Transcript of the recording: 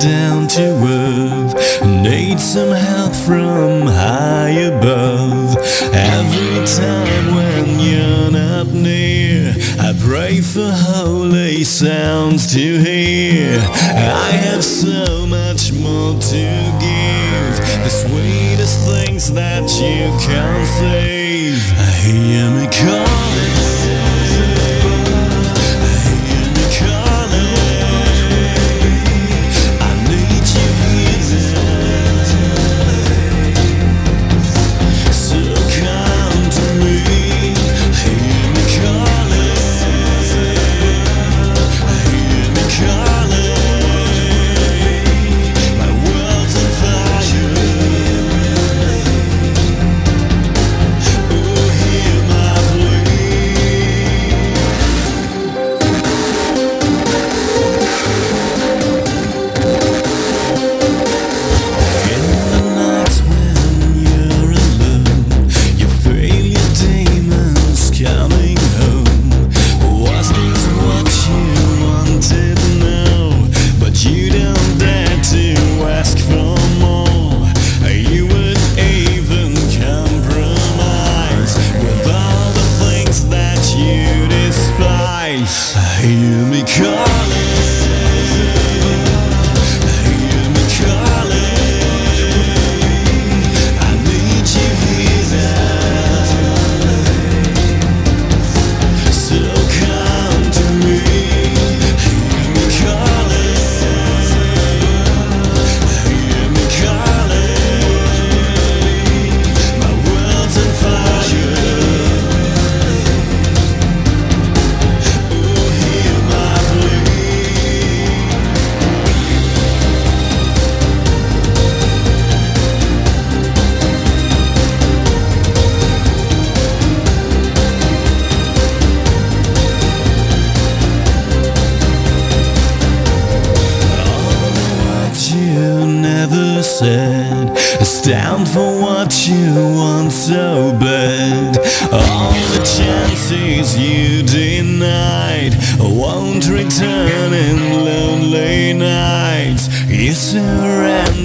down to earth. Need some help from high above. Every time when you're not near, I pray for holy sounds to hear. I have so much more to give. The sweetest things that you can't save. I hear me calling. Said. Stand for what you want so bad. All the chances you denied won't return in lonely nights. You surrender